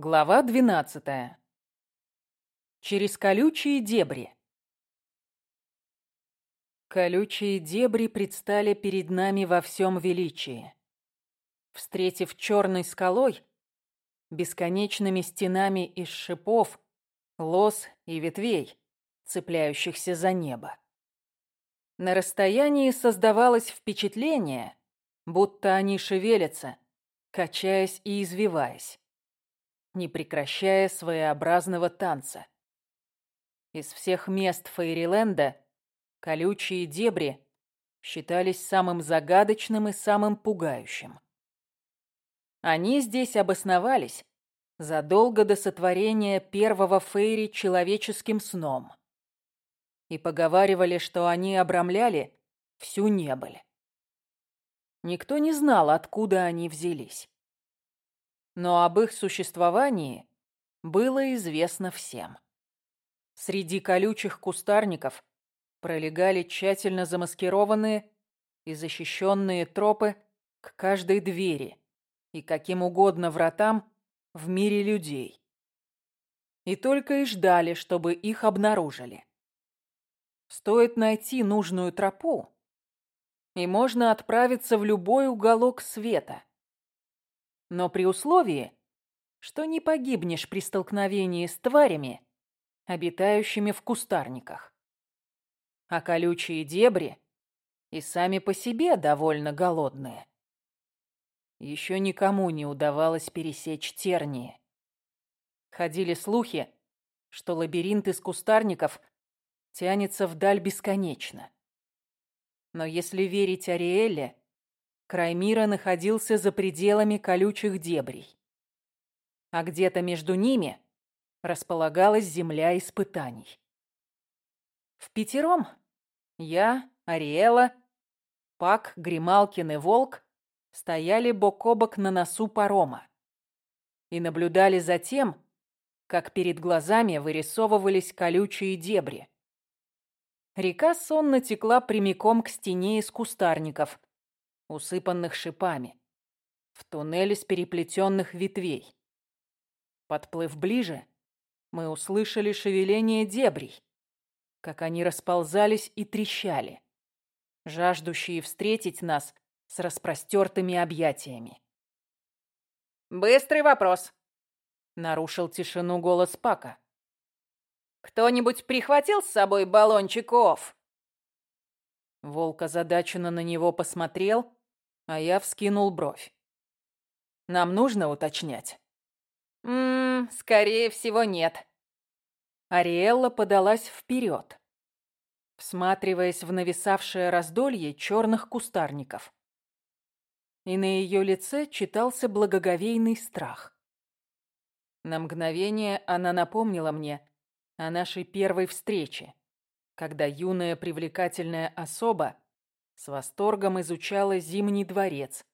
Глава двенадцатая. Через колючие дебри. Колючие дебри предстали перед нами во всем величии. Встретив черной скалой, бесконечными стенами из шипов, лос и ветвей, цепляющихся за небо. На расстоянии создавалось впечатление, будто они шевелятся, качаясь и извиваясь не прекращая своеобразного танца. Из всех мест Фейриленда колючие дебри считались самым загадочным и самым пугающим. Они здесь обосновались задолго до сотворения первого Фейри человеческим сном и поговаривали, что они обрамляли всю небыль. Никто не знал, откуда они взялись но об их существовании было известно всем. Среди колючих кустарников пролегали тщательно замаскированные и защищенные тропы к каждой двери и каким угодно вратам в мире людей. И только и ждали, чтобы их обнаружили. Стоит найти нужную тропу, и можно отправиться в любой уголок света но при условии, что не погибнешь при столкновении с тварями, обитающими в кустарниках. А колючие дебри и сами по себе довольно голодные. Еще никому не удавалось пересечь тернии. Ходили слухи, что лабиринт из кустарников тянется вдаль бесконечно. Но если верить Ариэле, Край мира находился за пределами колючих дебрей. А где-то между ними располагалась земля испытаний. В пятером я, Ариэла, Пак, Грималкин и Волк стояли бок о бок на носу парома и наблюдали за тем, как перед глазами вырисовывались колючие дебри. Река сонно текла прямиком к стене из кустарников, усыпанных шипами, в туннеле с переплетенных ветвей. Подплыв ближе, мы услышали шевеление дебрей, как они расползались и трещали, жаждущие встретить нас с распростертыми объятиями. «Быстрый вопрос», — нарушил тишину голос Пака. «Кто-нибудь прихватил с собой баллончик ОФ?» Волк озадаченно на него посмотрел, а я вскинул бровь. Нам нужно уточнять. Ммм, скорее всего, нет. Ариэлла подалась вперед, всматриваясь в нависавшее раздолье черных кустарников. И на ее лице читался благоговейный страх. На мгновение она напомнила мне о нашей первой встрече, когда юная привлекательная особа с восторгом изучала Зимний дворец,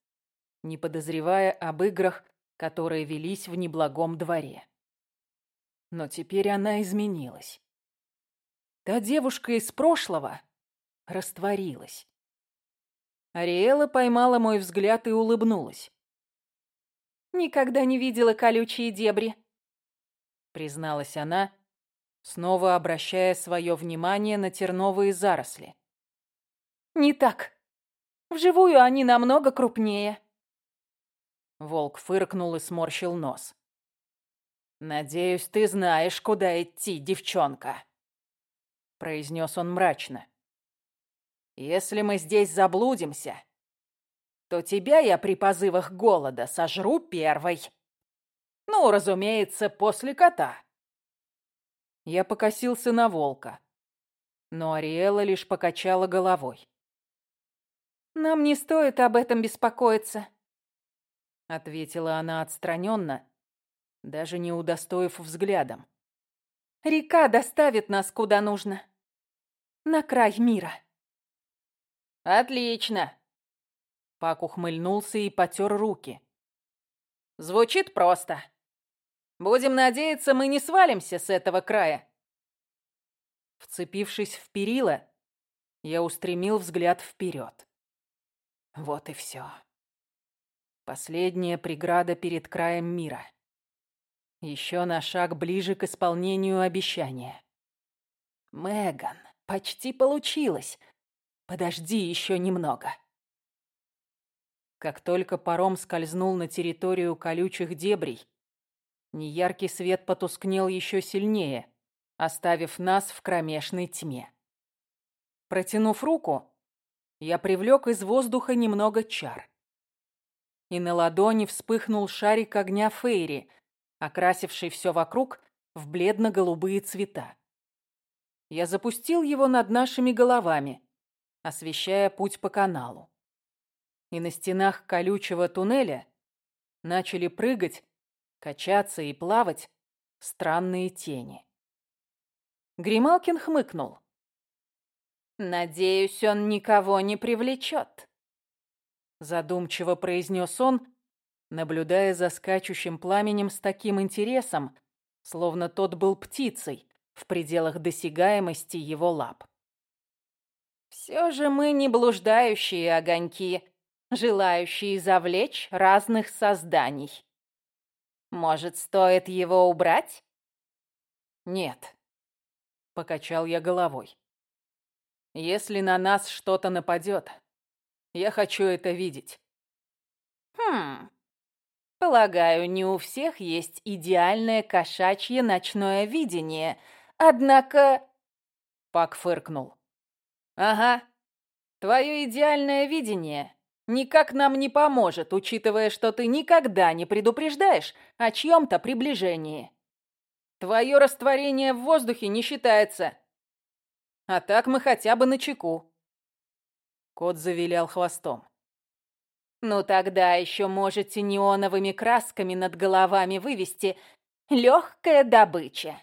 не подозревая об играх, которые велись в неблагом дворе. Но теперь она изменилась. Та девушка из прошлого растворилась. Ариэла поймала мой взгляд и улыбнулась. «Никогда не видела колючие дебри», — призналась она, снова обращая свое внимание на терновые заросли. Не так. Вживую они намного крупнее. Волк фыркнул и сморщил нос. «Надеюсь, ты знаешь, куда идти, девчонка», — произнес он мрачно. «Если мы здесь заблудимся, то тебя я при позывах голода сожру первой. Ну, разумеется, после кота». Я покосился на волка, но Ариэла лишь покачала головой. «Нам не стоит об этом беспокоиться», — ответила она отстраненно, даже не удостоив взглядом. «Река доставит нас куда нужно. На край мира». «Отлично!» Пак ухмыльнулся и потер руки. «Звучит просто. Будем надеяться, мы не свалимся с этого края». Вцепившись в перила, я устремил взгляд вперед. Вот и все. Последняя преграда перед краем мира. Еще на шаг ближе к исполнению обещания. Меган, почти получилось. Подожди еще немного. Как только паром скользнул на территорию колючих дебрей, неяркий свет потускнел еще сильнее, оставив нас в кромешной тьме. Протянув руку, я привлек из воздуха немного чар. И на ладони вспыхнул шарик огня Фейри, окрасивший все вокруг в бледно-голубые цвета. Я запустил его над нашими головами, освещая путь по каналу. И на стенах колючего туннеля начали прыгать, качаться и плавать странные тени. Грималкин хмыкнул. «Надеюсь, он никого не привлечет», — задумчиво произнес он, наблюдая за скачущим пламенем с таким интересом, словно тот был птицей в пределах досягаемости его лап. «Все же мы не блуждающие огоньки, желающие завлечь разных созданий. Может, стоит его убрать?» «Нет», — покачал я головой. Если на нас что-то нападет, я хочу это видеть. Хм. Полагаю, не у всех есть идеальное кошачье ночное видение. Однако... Пак фыркнул. Ага. Твое идеальное видение никак нам не поможет, учитывая, что ты никогда не предупреждаешь о чьем-то приближении. Твое растворение в воздухе не считается. А так мы хотя бы на чеку. Кот завилял хвостом. Ну тогда еще можете неоновыми красками над головами вывести легкая добыча.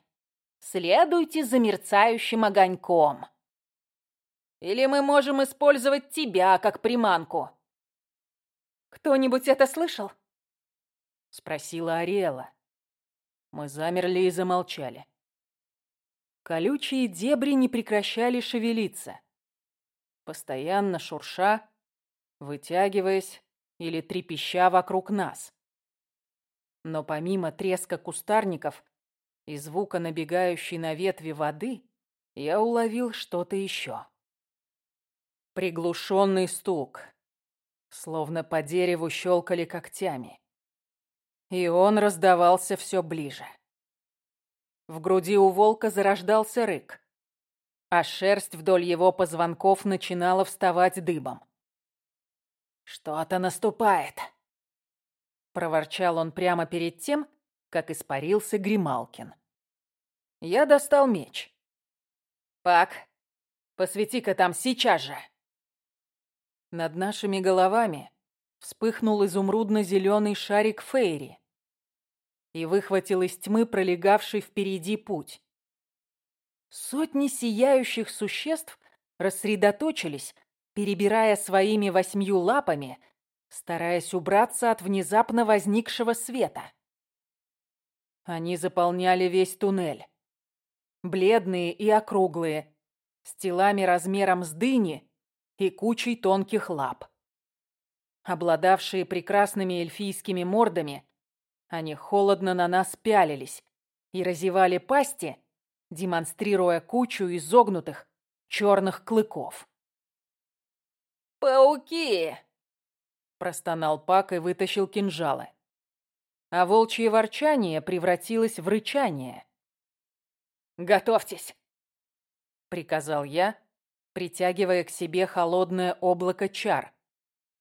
Следуйте за мерцающим огоньком. Или мы можем использовать тебя как приманку. Кто-нибудь это слышал? Спросила Ариэла. Мы замерли и замолчали. Колючие дебри не прекращали шевелиться. Постоянно шурша, вытягиваясь или трепеща вокруг нас. Но помимо треска кустарников и звука набегающей на ветви воды, я уловил что-то еще. Приглушенный стук, словно по дереву щелкали когтями. И он раздавался все ближе. В груди у волка зарождался рык, а шерсть вдоль его позвонков начинала вставать дыбом. «Что-то наступает!» Проворчал он прямо перед тем, как испарился Грималкин. Я достал меч. «Пак, посвети-ка там сейчас же!» Над нашими головами вспыхнул изумрудно-зеленый шарик Фейри, и выхватил из тьмы пролегавший впереди путь. Сотни сияющих существ рассредоточились, перебирая своими восьмью лапами, стараясь убраться от внезапно возникшего света. Они заполняли весь туннель. Бледные и округлые, с телами размером с дыни и кучей тонких лап. Обладавшие прекрасными эльфийскими мордами, они холодно на нас пялились и разевали пасти, демонстрируя кучу изогнутых черных клыков. «Пауки!» – простонал Пак и вытащил кинжалы. А волчье ворчание превратилось в рычание. «Готовьтесь!» – приказал я, притягивая к себе холодное облако чар,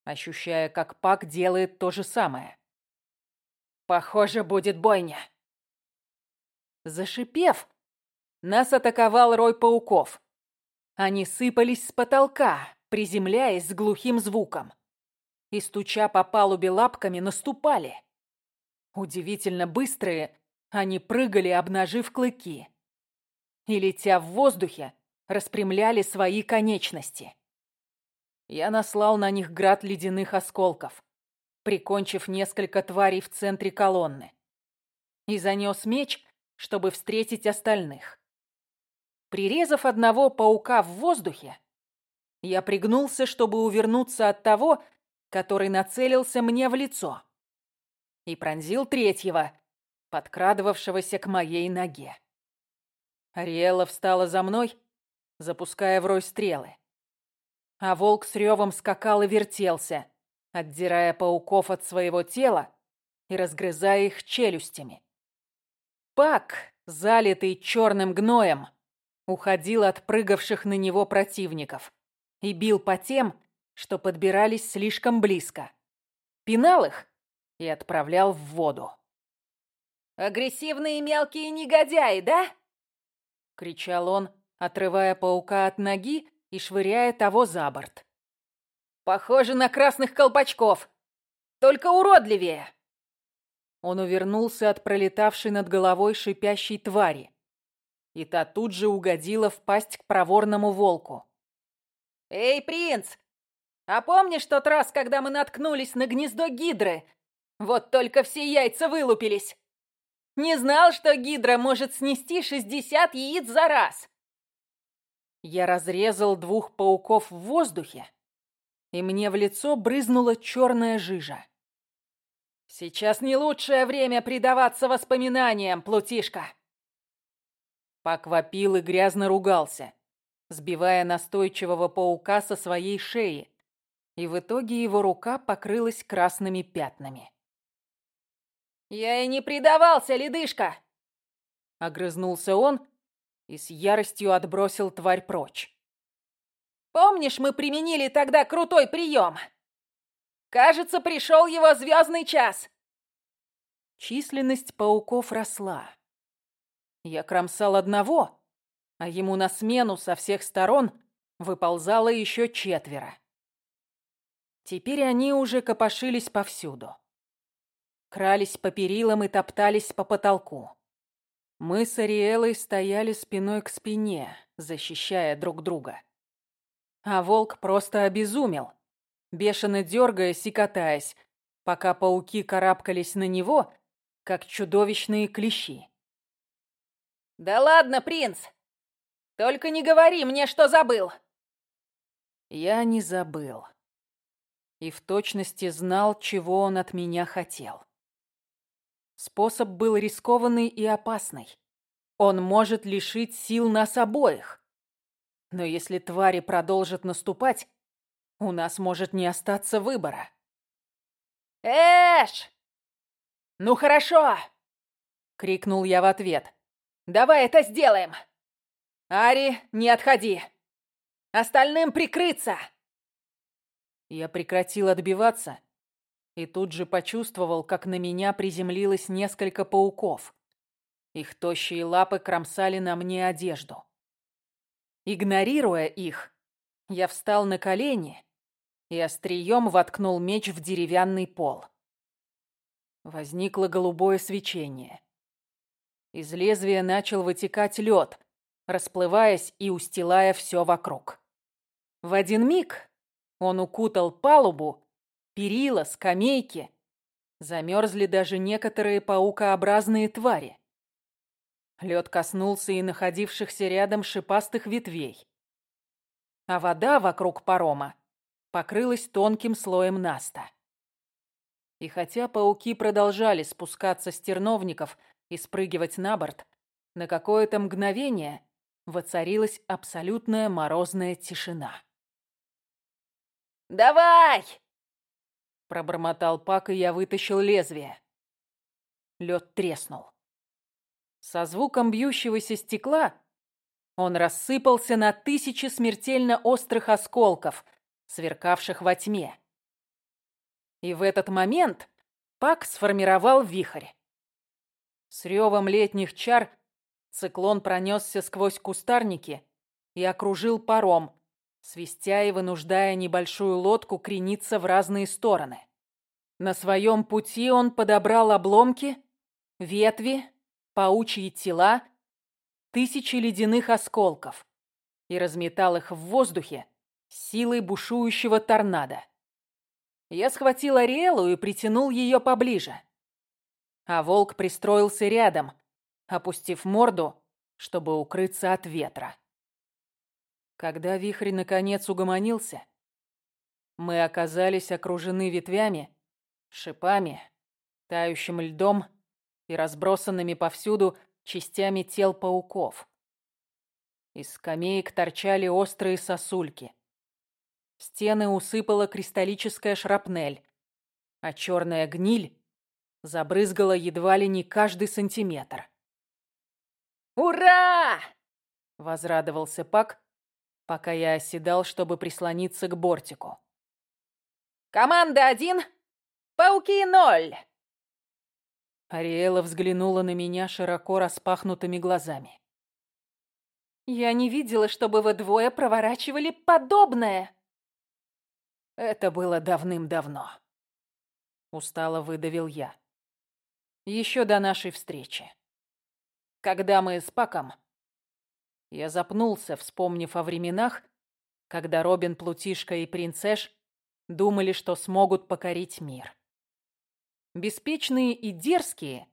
ощущая, как Пак делает то же самое. Похоже, будет бойня. Зашипев, нас атаковал рой пауков. Они сыпались с потолка, приземляясь с глухим звуком. И, стуча по палубе лапками, наступали. Удивительно быстрые, они прыгали, обнажив клыки. И, летя в воздухе, распрямляли свои конечности. Я наслал на них град ледяных осколков прикончив несколько тварей в центре колонны. И занес меч, чтобы встретить остальных. Прирезав одного паука в воздухе, я пригнулся, чтобы увернуться от того, который нацелился мне в лицо. И пронзил третьего, подкрадывавшегося к моей ноге. Ариэла встала за мной, запуская в рой стрелы. А волк с ревом скакал и вертелся, отдирая пауков от своего тела и разгрызая их челюстями. Пак, залитый черным гноем, уходил от прыгавших на него противников и бил по тем, что подбирались слишком близко. Пинал их и отправлял в воду. «Агрессивные мелкие негодяи, да?» — кричал он, отрывая паука от ноги и швыряя того за борт. «Похоже на красных колпачков, только уродливее!» Он увернулся от пролетавшей над головой шипящей твари, и та тут же угодила в пасть к проворному волку. «Эй, принц! А помнишь тот раз, когда мы наткнулись на гнездо гидры? Вот только все яйца вылупились! Не знал, что гидра может снести шестьдесят яиц за раз!» Я разрезал двух пауков в воздухе, и мне в лицо брызнула черная жижа. «Сейчас не лучшее время предаваться воспоминаниям, Плутишка!» Пак вопил и грязно ругался, сбивая настойчивого паука со своей шеи, и в итоге его рука покрылась красными пятнами. «Я и не предавался, ледышка!» Огрызнулся он и с яростью отбросил тварь прочь. «Помнишь, мы применили тогда крутой прием? Кажется, пришел его звездный час!» Численность пауков росла. Я кромсал одного, а ему на смену со всех сторон выползало еще четверо. Теперь они уже копошились повсюду. Крались по перилам и топтались по потолку. Мы с Ариэлой стояли спиной к спине, защищая друг друга. А волк просто обезумел, бешено дергаясь и катаясь, пока пауки карабкались на него, как чудовищные клещи. «Да ладно, принц! Только не говори мне, что забыл!» Я не забыл. И в точности знал, чего он от меня хотел. Способ был рискованный и опасный. Он может лишить сил нас обоих. Но если твари продолжат наступать, у нас может не остаться выбора. «Эш! Ну хорошо!» — крикнул я в ответ. Давай это сделаем. Ари, не отходи. Остальным прикрыться. Я прекратил отбиваться и тут же почувствовал, как на меня приземлилось несколько пауков. Их тощие лапы кромсали на мне одежду. Игнорируя их, я встал на колени и острием воткнул меч в деревянный пол. Возникло голубое свечение. Из лезвия начал вытекать лед, расплываясь и устилая все вокруг. В один миг он укутал палубу, перила, скамейки. Замерзли даже некоторые паукообразные твари. Лед коснулся и находившихся рядом шипастых ветвей. А вода вокруг парома покрылась тонким слоем наста. И хотя пауки продолжали спускаться с терновников и спрыгивать на борт, на какое-то мгновение воцарилась абсолютная морозная тишина. «Давай!» Пробормотал Пак, и я вытащил лезвие. Лед треснул. Со звуком бьющегося стекла он рассыпался на тысячи смертельно острых осколков, сверкавших во тьме. И в этот момент Пак сформировал вихрь. С ревом летних чар циклон пронесся сквозь кустарники и окружил паром, свистя и вынуждая небольшую лодку крениться в разные стороны. На своем пути он подобрал обломки, ветви, паучьи тела, тысячи ледяных осколков и разметал их в воздухе силой бушующего торнадо. Я схватил Ариэлу и притянул ее поближе а волк пристроился рядом, опустив морду, чтобы укрыться от ветра. Когда вихрь наконец угомонился, мы оказались окружены ветвями, шипами, тающим льдом и разбросанными повсюду частями тел пауков. Из скамеек торчали острые сосульки. Стены усыпала кристаллическая шрапнель, а черная гниль забрызгала едва ли не каждый сантиметр. «Ура!» — возрадовался Пак, пока я оседал, чтобы прислониться к бортику. «Команда один, пауки ноль!» Ариэла взглянула на меня широко распахнутыми глазами. «Я не видела, чтобы вы двое проворачивали подобное!» «Это было давным-давно», — устало выдавил я. «Еще до нашей встречи. Когда мы с Паком...» Я запнулся, вспомнив о временах, когда Робин, Плутишка и Принцесс думали, что смогут покорить мир. Беспечные и дерзкие,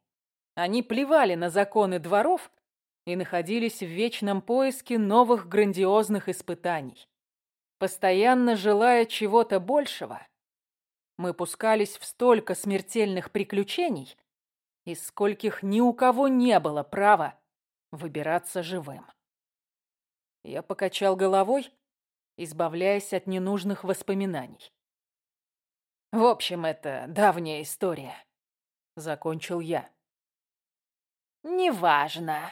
они плевали на законы дворов и находились в вечном поиске новых грандиозных испытаний. Постоянно желая чего-то большего, мы пускались в столько смертельных приключений, из скольких ни у кого не было права выбираться живым. Я покачал головой, избавляясь от ненужных воспоминаний. В общем, это давняя история. Закончил я. Неважно.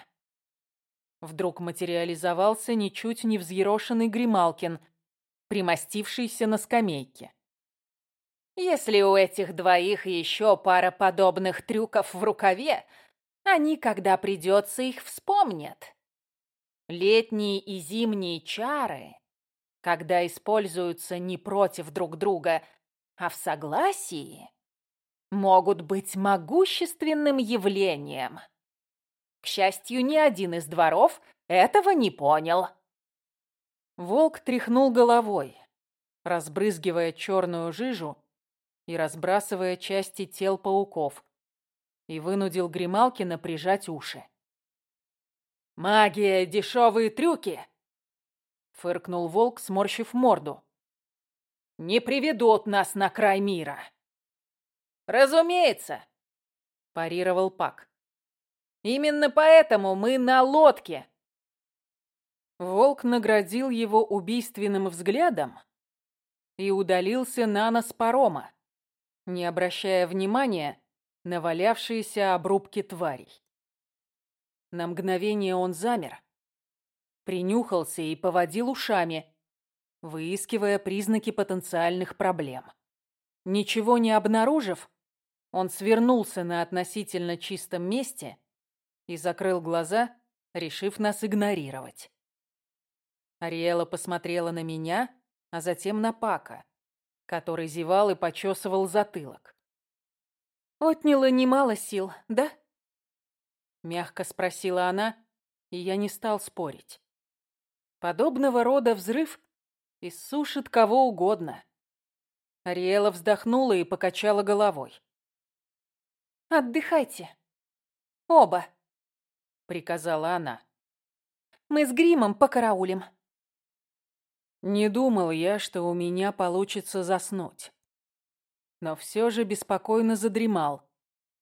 Вдруг материализовался ничуть не взъерошенный Грималкин, примостившийся на скамейке. Если у этих двоих еще пара подобных трюков в рукаве, они, когда придется, их вспомнят. Летние и зимние чары, когда используются не против друг друга, а в согласии могут быть могущественным явлением. К счастью, ни один из дворов этого не понял. Волк тряхнул головой, разбрызгивая черную жижу и разбрасывая части тел пауков, и вынудил Грималкина прижать уши. «Магия, дешевые трюки!» — фыркнул волк, сморщив морду не приведут нас на край мира. Разумеется, парировал Пак. Именно поэтому мы на лодке. Волк наградил его убийственным взглядом и удалился на нос парома, не обращая внимания на валявшиеся обрубки тварей. На мгновение он замер, принюхался и поводил ушами, выискивая признаки потенциальных проблем. Ничего не обнаружив, он свернулся на относительно чистом месте и закрыл глаза, решив нас игнорировать. Ариэла посмотрела на меня, а затем на Пака, который зевал и почесывал затылок. «Отняло немало сил, да?» Мягко спросила она, и я не стал спорить. Подобного рода взрыв Иссушит кого угодно. Ариэла вздохнула и покачала головой. «Отдыхайте. Оба», — приказала она. «Мы с гримом покараулим». Не думал я, что у меня получится заснуть. Но все же беспокойно задремал,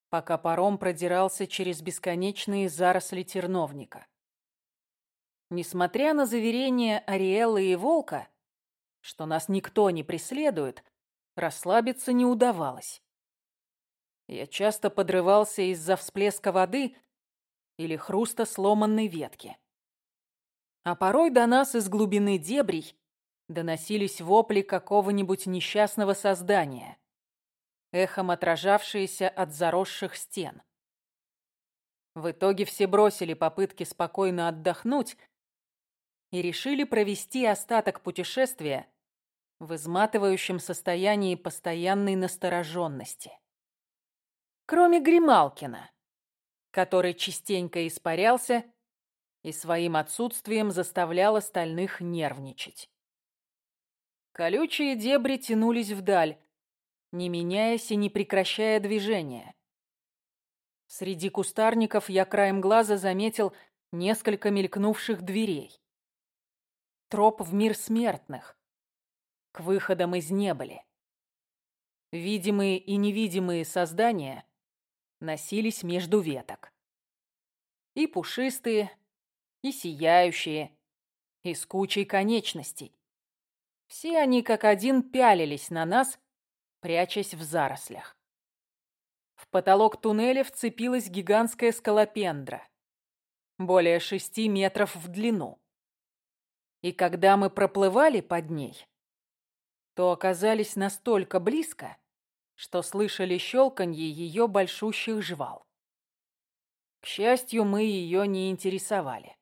пока паром продирался через бесконечные заросли терновника. Несмотря на заверения Ариэллы и Волка, что нас никто не преследует, расслабиться не удавалось. Я часто подрывался из-за всплеска воды или хруста сломанной ветки. А порой до нас из глубины дебрей доносились вопли какого-нибудь несчастного создания, эхом отражавшиеся от заросших стен. В итоге все бросили попытки спокойно отдохнуть и решили провести остаток путешествия в изматывающем состоянии постоянной настороженности. Кроме Грималкина, который частенько испарялся и своим отсутствием заставлял остальных нервничать. Колючие дебри тянулись вдаль, не меняясь и не прекращая движения. Среди кустарников я краем глаза заметил несколько мелькнувших дверей. Троп в мир смертных, к выходам из небыли. Видимые и невидимые создания носились между веток. И пушистые, и сияющие, и с кучей конечностей. Все они как один пялились на нас, прячась в зарослях. В потолок туннеля вцепилась гигантская скалопендра, более шести метров в длину. И когда мы проплывали под ней, то оказались настолько близко, что слышали щелканье ее большущих жвал. К счастью, мы ее не интересовали.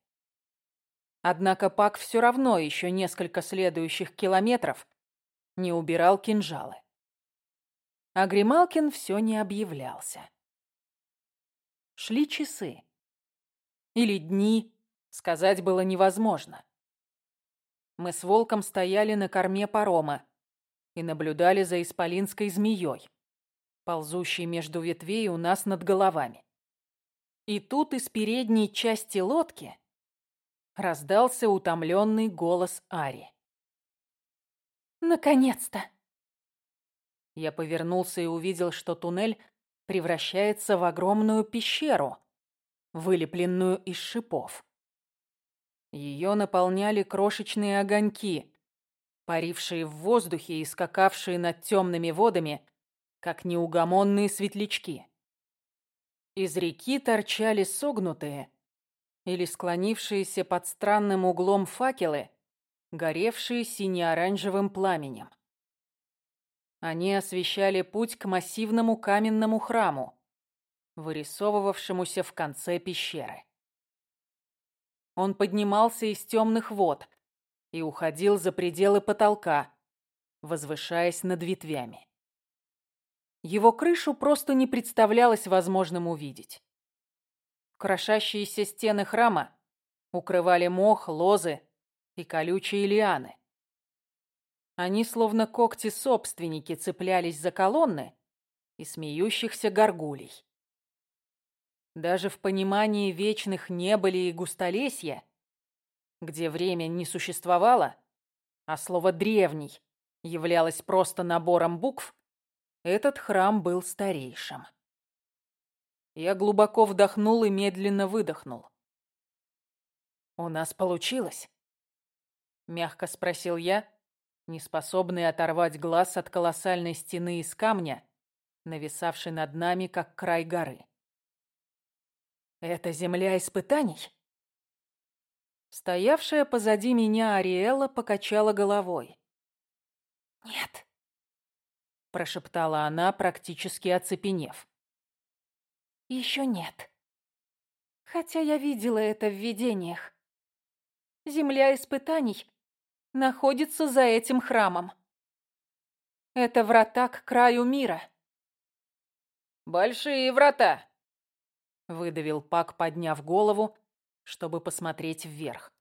Однако Пак все равно еще несколько следующих километров не убирал кинжалы. А Грималкин все не объявлялся. Шли часы. Или дни, сказать было невозможно. Мы с волком стояли на корме парома и наблюдали за исполинской змеей, ползущей между ветвей у нас над головами. И тут из передней части лодки раздался утомленный голос Ари. «Наконец-то!» Я повернулся и увидел, что туннель превращается в огромную пещеру, вылепленную из шипов. Ее наполняли крошечные огоньки, парившие в воздухе и скакавшие над темными водами, как неугомонные светлячки. Из реки торчали согнутые или склонившиеся под странным углом факелы, горевшие сине-оранжевым пламенем. Они освещали путь к массивному каменному храму, вырисовывавшемуся в конце пещеры. Он поднимался из темных вод и уходил за пределы потолка, возвышаясь над ветвями. Его крышу просто не представлялось возможным увидеть. Крошащиеся стены храма укрывали мох, лозы и колючие лианы. Они, словно когти-собственники, цеплялись за колонны и смеющихся горгулей. Даже в понимании вечных небыли и густолесья, где время не существовало, а слово «древний» являлось просто набором букв, этот храм был старейшим. Я глубоко вдохнул и медленно выдохнул. «У нас получилось?» — мягко спросил я, неспособный оторвать глаз от колоссальной стены из камня, нависавшей над нами, как край горы. «Это земля испытаний?» Стоявшая позади меня Ариэла покачала головой. «Нет», — прошептала она, практически оцепенев. «Еще нет. Хотя я видела это в видениях. Земля испытаний находится за этим храмом. Это врата к краю мира». «Большие врата», выдавил Пак, подняв голову, чтобы посмотреть вверх.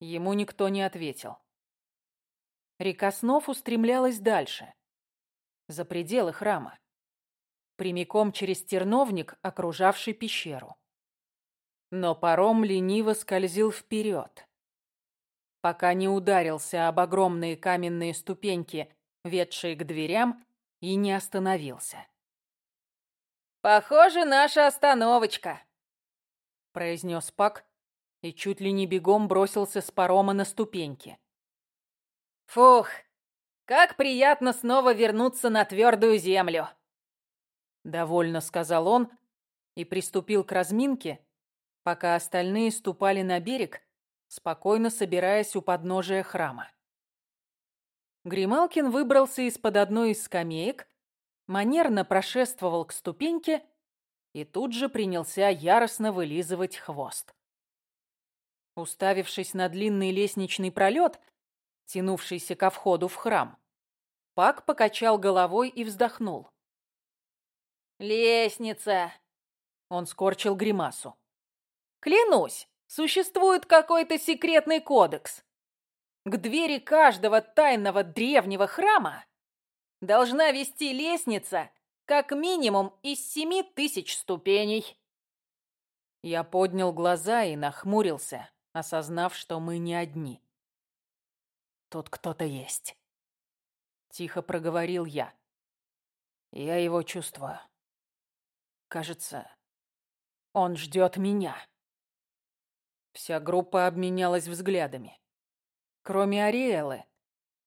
Ему никто не ответил. Река снов устремлялась дальше, за пределы храма, прямиком через терновник, окружавший пещеру. Но паром лениво скользил вперед, пока не ударился об огромные каменные ступеньки, ведшие к дверям, и не остановился. «Похоже, наша остановочка», — произнес Пак и чуть ли не бегом бросился с парома на ступеньки. «Фух, как приятно снова вернуться на твердую землю!» Довольно сказал он и приступил к разминке, пока остальные ступали на берег, спокойно собираясь у подножия храма. Грималкин выбрался из-под одной из скамеек манерно прошествовал к ступеньке и тут же принялся яростно вылизывать хвост. Уставившись на длинный лестничный пролет, тянувшийся ко входу в храм, Пак покачал головой и вздохнул. «Лестница!» Он скорчил гримасу. «Клянусь, существует какой-то секретный кодекс. К двери каждого тайного древнего храма должна вести лестница как минимум из семи тысяч ступеней. Я поднял глаза и нахмурился, осознав, что мы не одни. Тут кто-то есть. Тихо проговорил я. Я его чувствую. Кажется, он ждет меня. Вся группа обменялась взглядами. Кроме Ариэлы,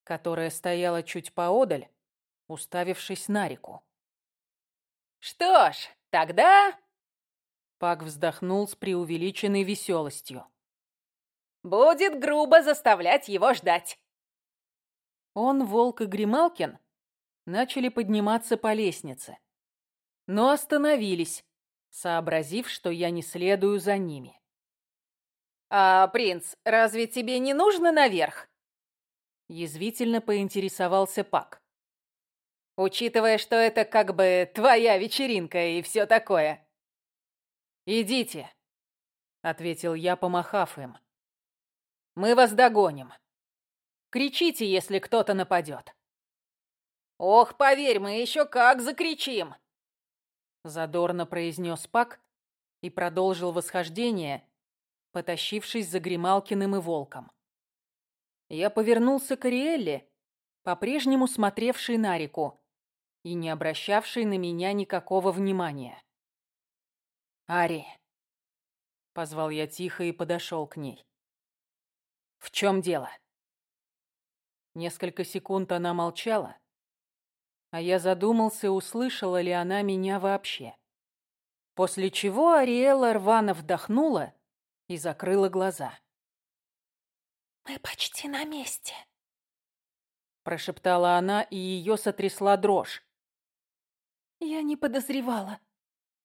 которая стояла чуть поодаль, уставившись на реку. «Что ж, тогда...» Пак вздохнул с преувеличенной веселостью. «Будет грубо заставлять его ждать». Он, Волк и Грималкин начали подниматься по лестнице, но остановились, сообразив, что я не следую за ними. «А, принц, разве тебе не нужно наверх?» Язвительно поинтересовался Пак. «Учитывая, что это как бы твоя вечеринка и все такое». «Идите», — ответил я, помахав им. «Мы вас догоним. Кричите, если кто-то нападет». «Ох, поверь, мы еще как закричим!» Задорно произнес Пак и продолжил восхождение, потащившись за Грималкиным и Волком. Я повернулся к Ариэлле, по-прежнему смотревшей на реку и не обращавшей на меня никакого внимания. «Ари!» — позвал я тихо и подошел к ней. «В чем дело?» Несколько секунд она молчала, а я задумался, услышала ли она меня вообще. После чего Ариэла рвано вдохнула и закрыла глаза. «Мы почти на месте», — прошептала она, и ее сотрясла дрожь. «Я не подозревала,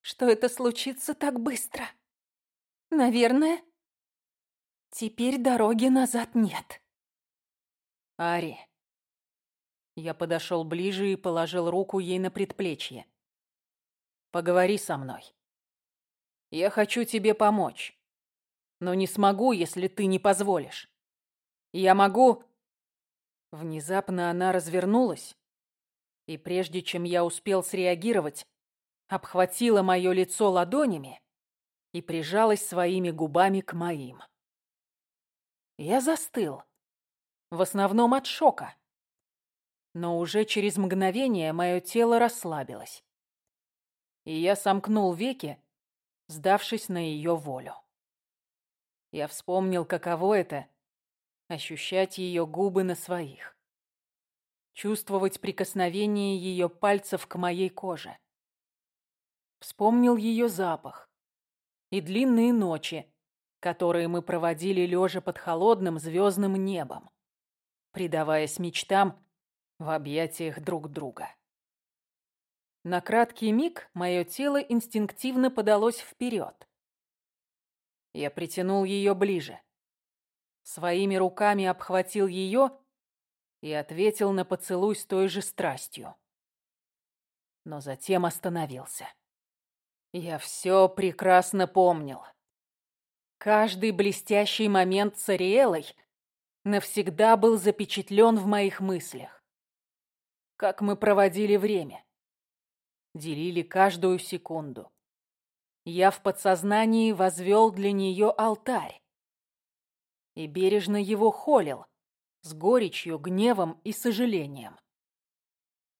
что это случится так быстро. Наверное, теперь дороги назад нет». «Ари, я подошел ближе и положил руку ей на предплечье. «Поговори со мной. Я хочу тебе помочь, но не смогу, если ты не позволишь. Я могу...» Внезапно она развернулась, и прежде чем я успел среагировать, обхватила мое лицо ладонями и прижалась своими губами к моим. Я застыл, в основном от шока но уже через мгновение мое тело расслабилось. И я сомкнул веки, сдавшись на ее волю. Я вспомнил, каково это — ощущать ее губы на своих. Чувствовать прикосновение ее пальцев к моей коже. Вспомнил ее запах и длинные ночи, которые мы проводили лежа под холодным звездным небом, предаваясь мечтам в объятиях друг друга. На краткий миг мое тело инстинктивно подалось вперед. Я притянул ее ближе. Своими руками обхватил ее и ответил на поцелуй с той же страстью. Но затем остановился. Я все прекрасно помнил. Каждый блестящий момент с Ариэлой навсегда был запечатлен в моих мыслях как мы проводили время. Делили каждую секунду. Я в подсознании возвел для нее алтарь и бережно его холил с горечью, гневом и сожалением.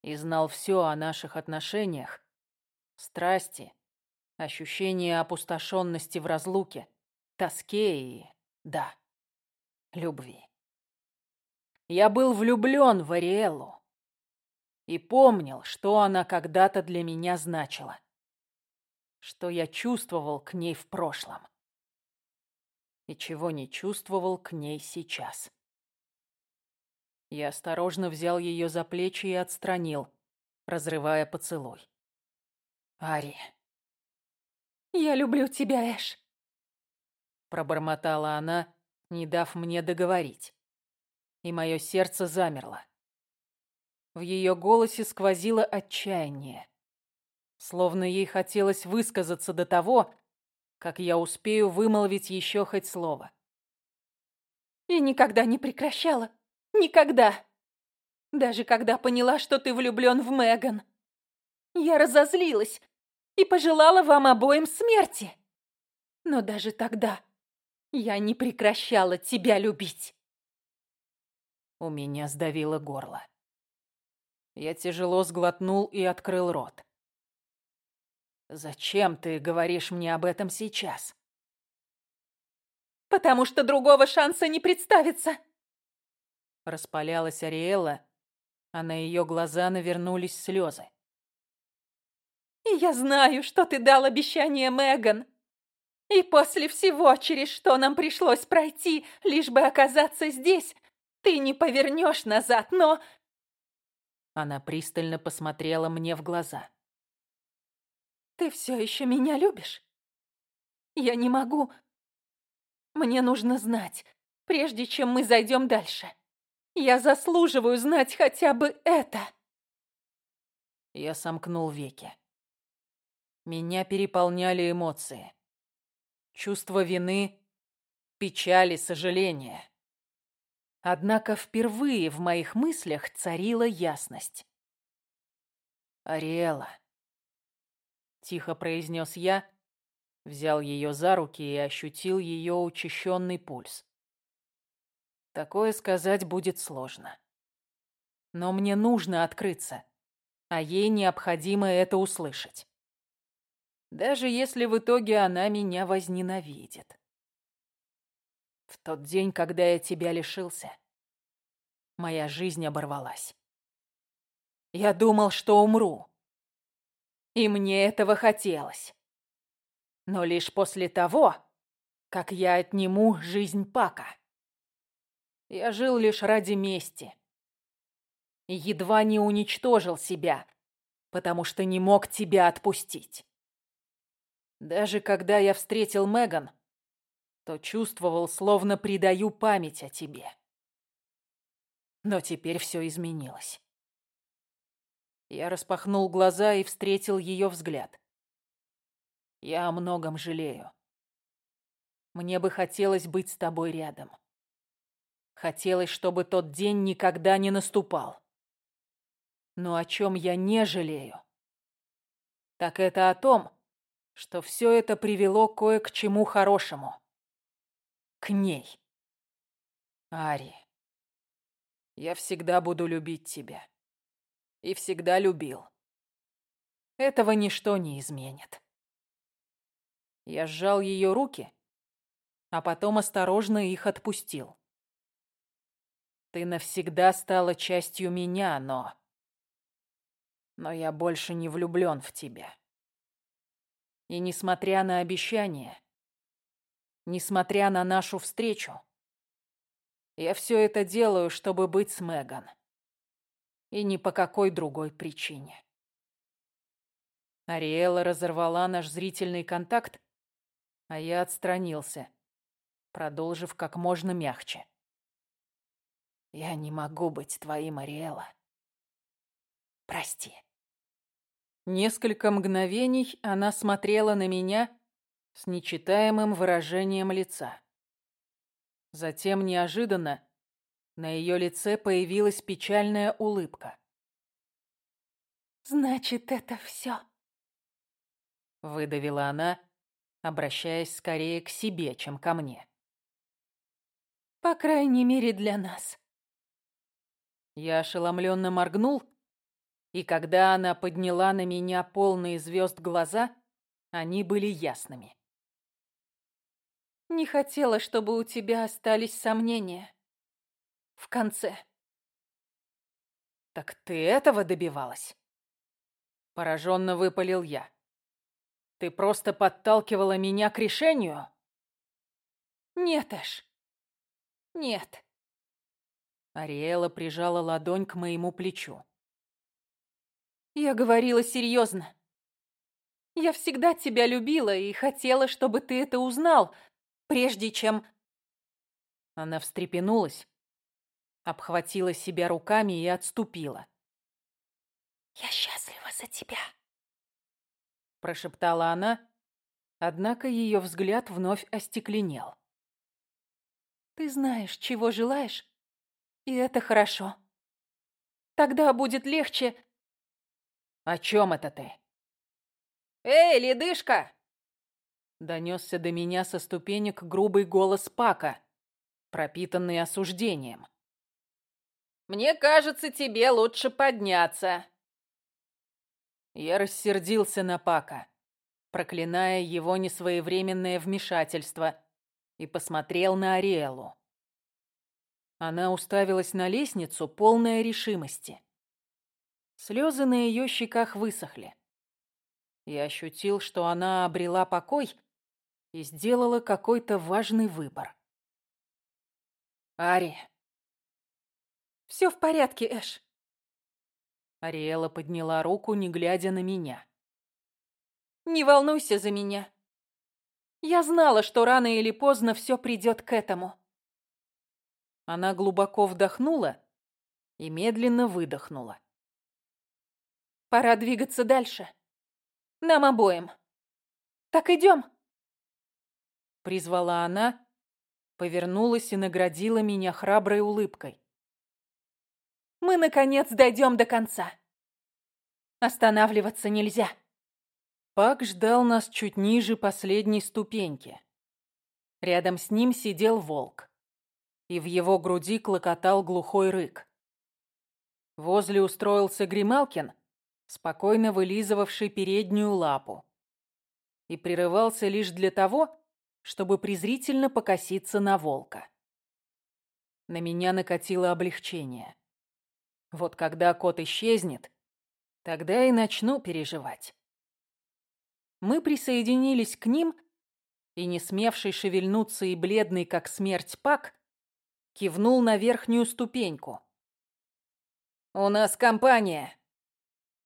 И знал все о наших отношениях, страсти, ощущении опустошенности в разлуке, тоске и, да, любви. Я был влюблен в Ариэлу и помнил, что она когда-то для меня значила, что я чувствовал к ней в прошлом и чего не чувствовал к ней сейчас. Я осторожно взял ее за плечи и отстранил, разрывая поцелуй. «Ари!» «Я люблю тебя, Эш!» Пробормотала она, не дав мне договорить. И мое сердце замерло. В ее голосе сквозило отчаяние. Словно ей хотелось высказаться до того, как я успею вымолвить еще хоть слово. И никогда не прекращала. Никогда. Даже когда поняла, что ты влюблен в Меган. Я разозлилась и пожелала вам обоим смерти. Но даже тогда я не прекращала тебя любить. У меня сдавило горло. Я тяжело сглотнул и открыл рот. Зачем ты говоришь мне об этом сейчас? Потому что другого шанса не представится. Распалялась Ариэла, а на ее глаза навернулись слезы. И я знаю, что ты дал обещание Меган. И после всего, через что нам пришлось пройти, лишь бы оказаться здесь, ты не повернешь назад, но... Она пристально посмотрела мне в глаза. Ты все еще меня любишь? Я не могу. Мне нужно знать, прежде чем мы зайдем дальше. Я заслуживаю знать хотя бы это. Я сомкнул веки. Меня переполняли эмоции. Чувство вины, печали, сожаления. Однако впервые в моих мыслях царила ясность. «Ариэла», — тихо произнес я, взял ее за руки и ощутил ее учащенный пульс. Такое сказать будет сложно. Но мне нужно открыться, а ей необходимо это услышать даже если в итоге она меня возненавидит. В тот день, когда я тебя лишился, моя жизнь оборвалась. Я думал, что умру. И мне этого хотелось. Но лишь после того, как я отниму жизнь Пака. Я жил лишь ради мести. Едва не уничтожил себя, потому что не мог тебя отпустить. Даже когда я встретил Меган, то чувствовал, словно предаю память о тебе. Но теперь все изменилось. Я распахнул глаза и встретил ее взгляд. Я о многом жалею. Мне бы хотелось быть с тобой рядом. Хотелось, чтобы тот день никогда не наступал. Но о чем я не жалею, так это о том, что все это привело кое к чему хорошему. К ней. Ари, я всегда буду любить тебя. И всегда любил. Этого ничто не изменит. Я сжал ее руки, а потом осторожно их отпустил. Ты навсегда стала частью меня, но... Но я больше не влюблен в тебя. И несмотря на обещания, несмотря на нашу встречу, я все это делаю, чтобы быть с Меган. И ни по какой другой причине. Ариэла разорвала наш зрительный контакт, а я отстранился, продолжив как можно мягче. Я не могу быть твоим, Ариэла. Прости. Несколько мгновений она смотрела на меня с нечитаемым выражением лица. Затем неожиданно на ее лице появилась печальная улыбка. «Значит, это все?» Выдавила она, обращаясь скорее к себе, чем ко мне. «По крайней мере, для нас». Я ошеломленно моргнул, и когда она подняла на меня полные звезд глаза, они были ясными. «Не хотела, чтобы у тебя остались сомнения. В конце». «Так ты этого добивалась?» Пораженно выпалил я. «Ты просто подталкивала меня к решению?» «Нет, Эш. Нет». Ариэла прижала ладонь к моему плечу. Я говорила серьезно. Я всегда тебя любила и хотела, чтобы ты это узнал, прежде чем... Она встрепенулась, обхватила себя руками и отступила. «Я счастлива за тебя», — прошептала она, однако ее взгляд вновь остекленел. «Ты знаешь, чего желаешь, и это хорошо. Тогда будет легче «О чем это ты?» «Эй, ледышка!» Донесся до меня со ступенек грубый голос Пака, пропитанный осуждением. «Мне кажется, тебе лучше подняться». Я рассердился на Пака. проклиная его несвоевременное вмешательство, и посмотрел на Ариэлу. Она уставилась на лестницу, полная решимости. Слезы на ее щеках высохли. Я ощутил, что она обрела покой и сделала какой-то важный выбор. «Ари!» «Все в порядке, Эш!» Ариэла подняла руку, не глядя на меня. «Не волнуйся за меня. Я знала, что рано или поздно все придет к этому». Она глубоко вдохнула и медленно выдохнула. «Пора двигаться дальше. Нам обоим. Так идем?» Призвала она, повернулась и наградила меня храброй улыбкой. «Мы, наконец, дойдем до конца. Останавливаться нельзя». Пак ждал нас чуть ниже последней ступеньки. Рядом с ним сидел волк, и в его груди клокотал глухой рык. Возле устроился Грималкин, спокойно вылизывавший переднюю лапу, и прерывался лишь для того, чтобы презрительно покоситься на волка. На меня накатило облегчение. Вот когда кот исчезнет, тогда и начну переживать. Мы присоединились к ним, и не смевший шевельнуться и бледный, как смерть Пак, кивнул на верхнюю ступеньку. «У нас компания!»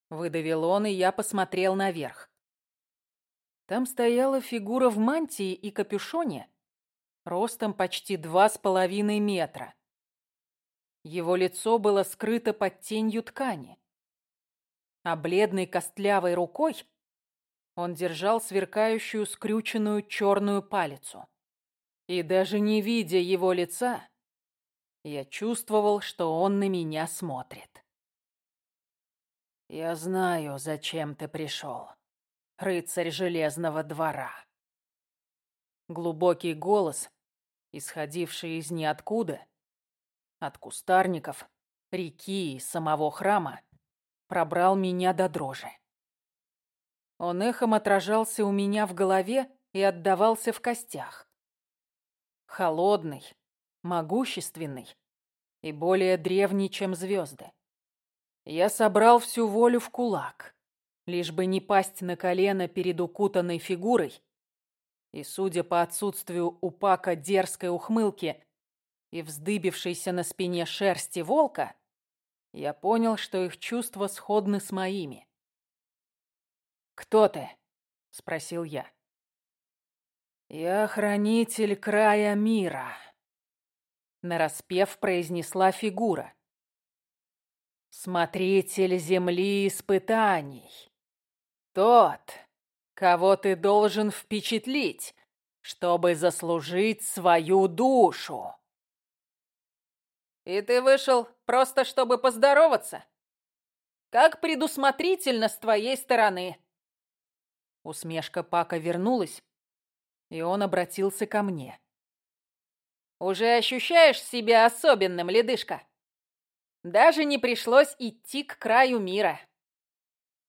Выдавил он, и я посмотрел наверх. Там стояла фигура в мантии и капюшоне, ростом почти два с половиной метра. Его лицо было скрыто под тенью ткани. А бледной костлявой рукой он держал сверкающую скрюченную черную палицу. И даже не видя его лица, я чувствовал, что он на меня смотрит. «Я знаю, зачем ты пришел, рыцарь Железного двора». Глубокий голос, исходивший из ниоткуда, от кустарников, реки и самого храма, пробрал меня до дрожи. Он эхом отражался у меня в голове и отдавался в костях. Холодный, могущественный и более древний, чем звезды. Я собрал всю волю в кулак, лишь бы не пасть на колено перед укутанной фигурой, и, судя по отсутствию у Пака дерзкой ухмылки и вздыбившейся на спине шерсти волка, я понял, что их чувства сходны с моими. «Кто ты?» — спросил я. «Я хранитель края мира», — нараспев произнесла фигура. «Смотритель земли испытаний. Тот, кого ты должен впечатлить, чтобы заслужить свою душу». «И ты вышел просто, чтобы поздороваться? Как предусмотрительно с твоей стороны!» Усмешка Пака вернулась, и он обратился ко мне. «Уже ощущаешь себя особенным, ледышка? Даже не пришлось идти к краю мира.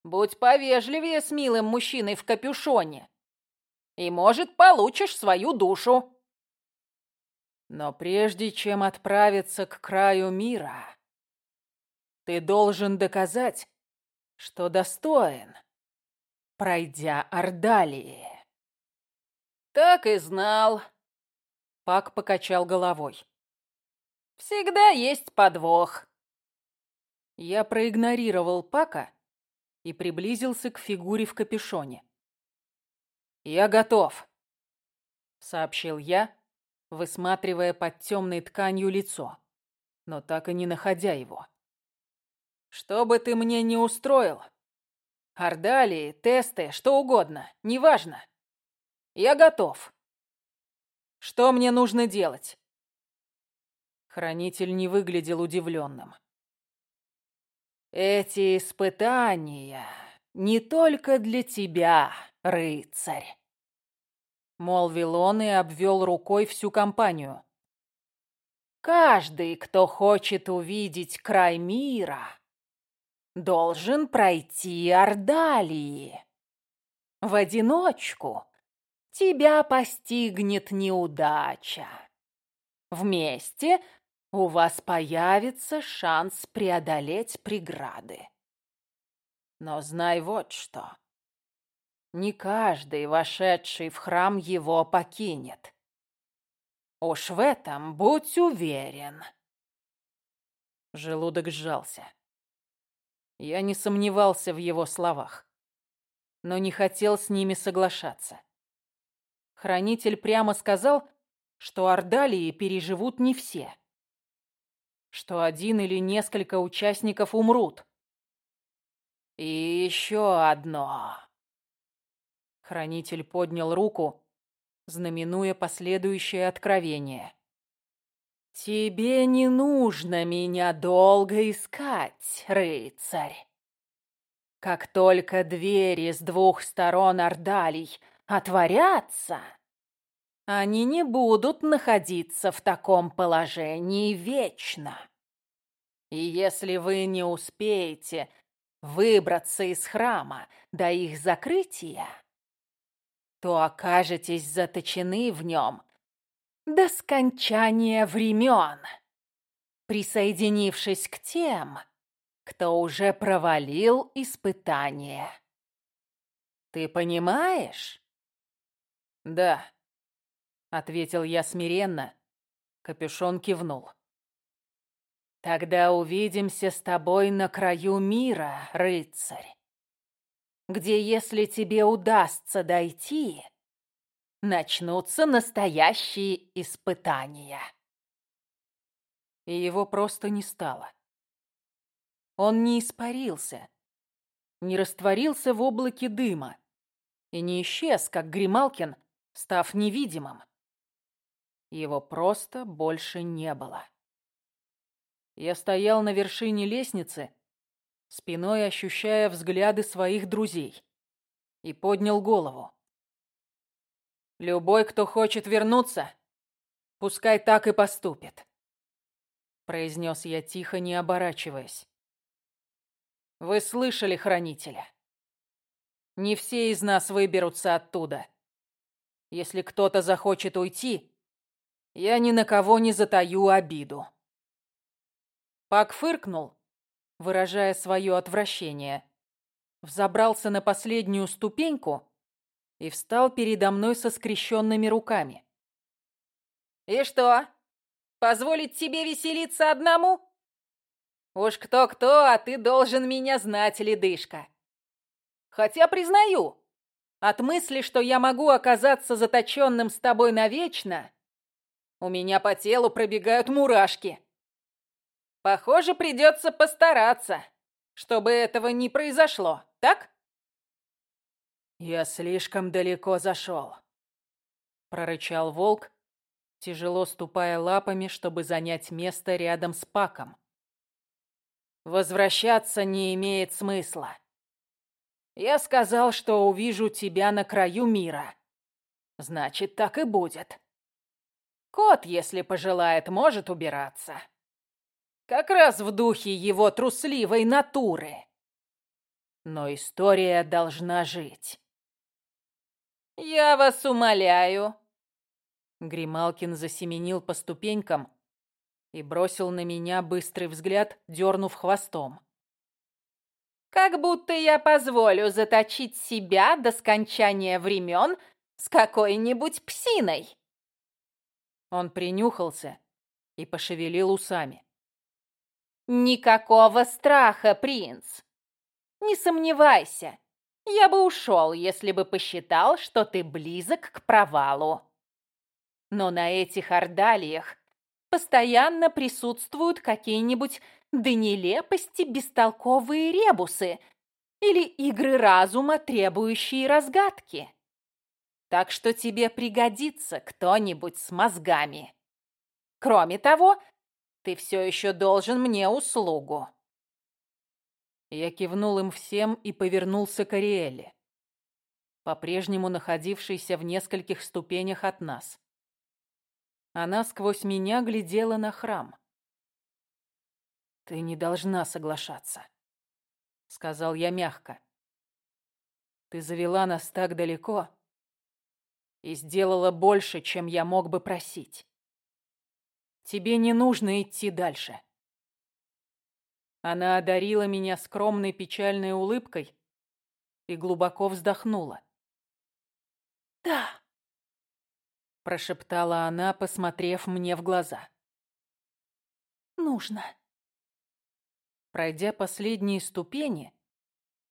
Будь повежливее с милым мужчиной в капюшоне, и, может, получишь свою душу». Но прежде чем отправиться к краю мира, ты должен доказать, что достоин пройдя Ордалии. «Так и знал», — Пак покачал головой. «Всегда есть подвох». Я проигнорировал Пака и приблизился к фигуре в капюшоне. «Я готов», — сообщил я, высматривая под темной тканью лицо, но так и не находя его. «Что бы ты мне не устроил, Ордалии, тесты, что угодно, неважно. Я готов. Что мне нужно делать? Хранитель не выглядел удивленным. Эти испытания не только для тебя, рыцарь. Молвил он и обвел рукой всю компанию. Каждый, кто хочет увидеть край мира, должен пройти Ордалии. в одиночку тебя постигнет неудача. Вместе у вас появится шанс преодолеть преграды. Но знай вот что. Не каждый, вошедший в храм, его покинет. Уж в этом будь уверен. Желудок сжался. Я не сомневался в его словах, но не хотел с ними соглашаться. Хранитель прямо сказал, что Ордалии переживут не все, что один или несколько участников умрут. И еще одно. Хранитель поднял руку, знаменуя последующее откровение. «Тебе не нужно меня долго искать, рыцарь. Как только двери с двух сторон Ордалий отворятся, они не будут находиться в таком положении вечно. И если вы не успеете выбраться из храма до их закрытия, то окажетесь заточены в нем до скончания времен, присоединившись к тем, кто уже провалил испытание. Ты понимаешь? Да, ответил я смиренно. Капюшон кивнул. Тогда увидимся с тобой на краю мира, рыцарь, где, если тебе удастся дойти, начнутся настоящие испытания. И его просто не стало. Он не испарился, не растворился в облаке дыма и не исчез, как Грималкин, став невидимым. Его просто больше не было. Я стоял на вершине лестницы, спиной ощущая взгляды своих друзей, и поднял голову. Любой, кто хочет вернуться, пускай так и поступит. Произнес я тихо, не оборачиваясь. Вы слышали, хранителя? Не все из нас выберутся оттуда. Если кто-то захочет уйти, я ни на кого не затаю обиду. Пак фыркнул, выражая свое отвращение, взобрался на последнюю ступеньку и встал передо мной со скрещенными руками. «И что, позволить тебе веселиться одному? Уж кто-кто, а ты должен меня знать, ледышка. Хотя, признаю, от мысли, что я могу оказаться заточенным с тобой навечно, у меня по телу пробегают мурашки. Похоже, придется постараться, чтобы этого не произошло, так?» «Я слишком далеко зашел», — прорычал волк, тяжело ступая лапами, чтобы занять место рядом с Паком. «Возвращаться не имеет смысла. Я сказал, что увижу тебя на краю мира. Значит, так и будет. Кот, если пожелает, может убираться. Как раз в духе его трусливой натуры. Но история должна жить. «Я вас умоляю!» Грималкин засеменил по ступенькам и бросил на меня быстрый взгляд, дернув хвостом. «Как будто я позволю заточить себя до скончания времен с какой-нибудь псиной!» Он принюхался и пошевелил усами. «Никакого страха, принц! Не сомневайся, я бы ушел, если бы посчитал, что ты близок к провалу. Но на этих ордалиях постоянно присутствуют какие-нибудь до нелепости бестолковые ребусы или игры разума, требующие разгадки. Так что тебе пригодится кто-нибудь с мозгами. Кроме того, ты все еще должен мне услугу. Я кивнул им всем и повернулся к Ариэле, по-прежнему находившейся в нескольких ступенях от нас. Она сквозь меня глядела на храм. «Ты не должна соглашаться», — сказал я мягко. Ты завела нас так далеко и сделала больше, чем я мог бы просить. Тебе не нужно идти дальше. Она одарила меня скромной печальной улыбкой и глубоко вздохнула. «Да», — прошептала она, посмотрев мне в глаза. «Нужно». Пройдя последние ступени,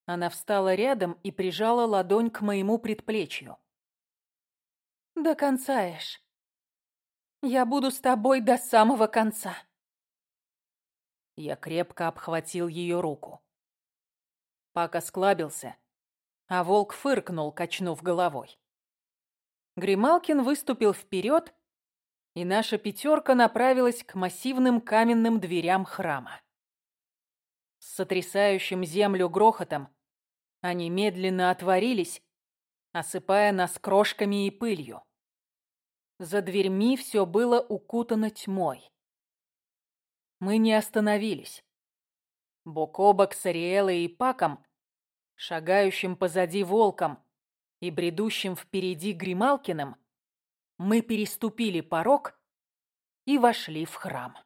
она встала рядом и прижала ладонь к моему предплечью. «До конца, Эш. Я буду с тобой до самого конца». Я крепко обхватил ее руку. Пак осклабился, а волк фыркнул, качнув головой. Грималкин выступил вперед, и наша пятерка направилась к массивным каменным дверям храма. С сотрясающим землю грохотом они медленно отворились, осыпая нас крошками и пылью. За дверьми все было укутано тьмой. Мы не остановились. Бок о бок с Ариэлой и Паком, шагающим позади волком и бредущим впереди Грималкиным, мы переступили порог и вошли в храм.